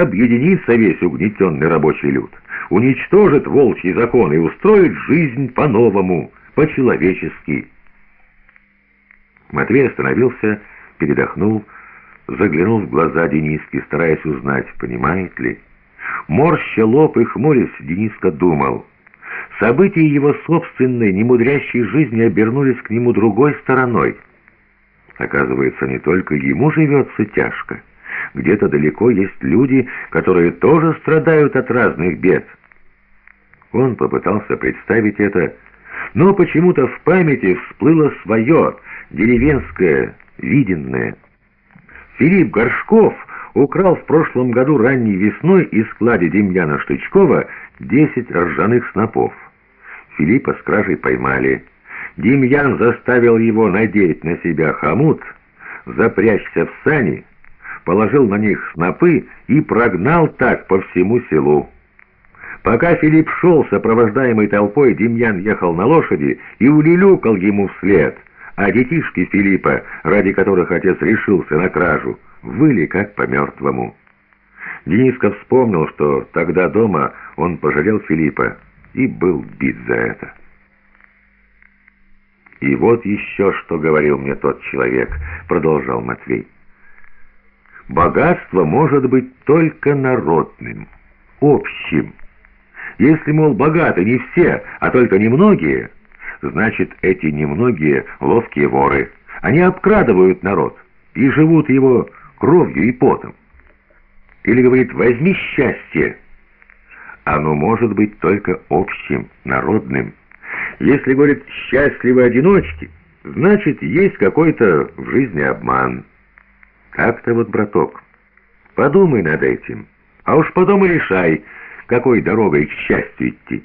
объединится весь угнетенный рабочий люд, уничтожит волчий закон и устроит жизнь по-новому, по-человечески. Матвей остановился, передохнул, заглянул в глаза Дениски, стараясь узнать, понимает ли. Морща лоб и хмурясь, Дениска думал. События его собственной, немудрящей жизни обернулись к нему другой стороной. Оказывается, не только ему живется тяжко. Где-то далеко есть люди, которые тоже страдают от разных бед. Он попытался представить это, но почему-то в памяти всплыло свое, деревенское, виденное. Филипп Горшков украл в прошлом году ранней весной из складе Демьяна Штычкова 10 ржаных снопов. Филиппа с кражей поймали. Демьян заставил его надеть на себя хомут, запрячься в сани, положил на них снопы и прогнал так по всему селу. Пока Филипп шел, сопровождаемый толпой, Демьян ехал на лошади и улюлюкал ему вслед, а детишки Филиппа, ради которых отец решился на кражу, выли как по мертвому. Дениска вспомнил, что тогда дома он пожалел Филиппа и был бит за это. «И вот еще что говорил мне тот человек», — продолжал Матвей. «Богатство может быть только народным, общим. Если, мол, богаты не все, а только немногие, значит, эти немногие ловкие воры. Они обкрадывают народ и живут его кровью и потом. Или, говорит, возьми счастье. Оно может быть только общим, народным. Если, говорит, счастливы одиночки, значит, есть какой-то в жизни обман. Как-то вот, браток, подумай над этим, а уж потом и решай, какой дорогой к счастью идти.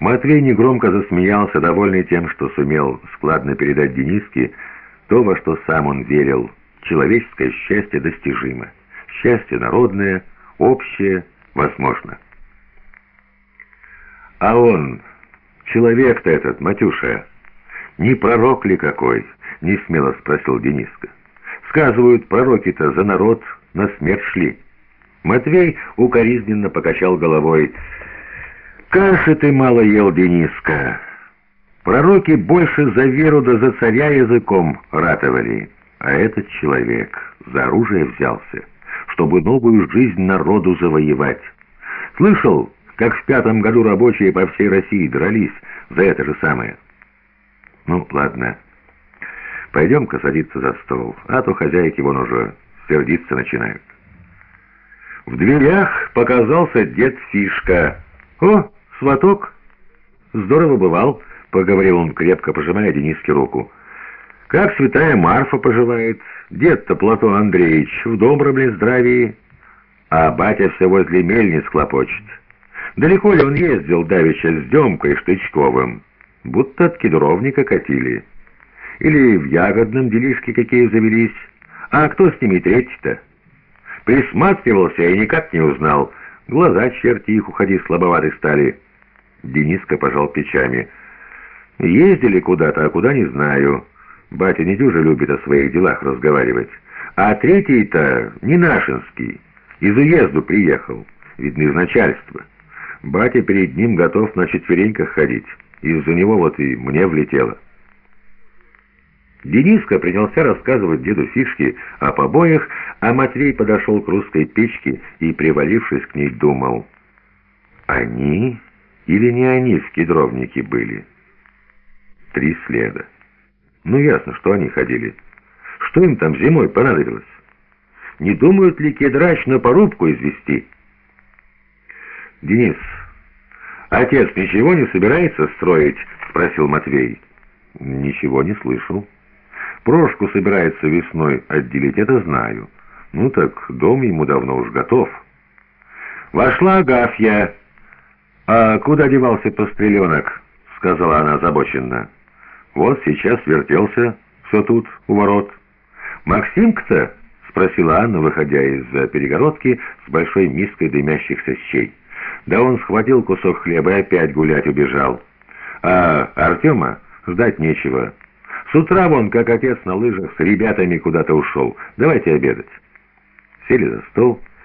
Матвей негромко засмеялся, довольный тем, что сумел складно передать Дениске то, во что сам он верил. Человеческое счастье достижимо. Счастье народное, общее, возможно. А он, человек-то этот, Матюша, не пророк ли какой? Не смело спросил Дениска. Сказывают, пророки-то за народ на смерть шли. Матвей укоризненно покачал головой. «Каши ты мало ел, Дениска. Пророки больше за веру да за царя языком ратовали, а этот человек за оружие взялся, чтобы новую жизнь народу завоевать. Слышал, как в пятом году рабочие по всей России дрались за это же самое. Ну, ладно. Пойдем-ка садиться за стол, а то хозяйки вон уже сердиться начинают. В дверях показался дед Фишка. «О, сваток! Здорово бывал!» — поговорил он, крепко пожимая Дениске руку. «Как святая Марфа поживает? Дед-то Платон Андреевич в добром ли здравии? А батя все возле мельниц хлопочет». Далеко ли он ездил давеча с Демкой Штычковым? Будто от кедровника катили. Или в ягодном делишке какие завелись. А кто с ними третий-то? Присматривался и никак не узнал. Глаза черти их уходи слабоваты стали. Дениска пожал плечами. Ездили куда-то, а куда не знаю. Батя не дюже любит о своих делах разговаривать. А третий-то не нашинский. Из уезду приехал. Видно, из начальства. Батя перед ним готов на четвереньках ходить. Из-за него вот и мне влетело. Дениска принялся рассказывать деду фишки о побоях, а Матвей подошел к русской печке и, привалившись к ней, думал, они или не они в кедровнике были? Три следа. Ну, ясно, что они ходили. Что им там зимой понадобилось? Не думают ли кедрач на порубку извести? «Денис, отец ничего не собирается строить?» — спросил Матвей. «Ничего не слышал. Прошку собирается весной отделить, это знаю. Ну так дом ему давно уж готов». «Вошла Агафья. А куда девался постреленок?» — сказала она озабоченно. «Вот сейчас вертелся все тут, у ворот». «Максимка-то?» — спросила Анна, выходя из-за перегородки с большой миской дымящихся щей. Да он схватил кусок хлеба и опять гулять убежал. А Артема ждать нечего. С утра вон, как отец на лыжах, с ребятами куда-то ушел. Давайте обедать. сели за стол,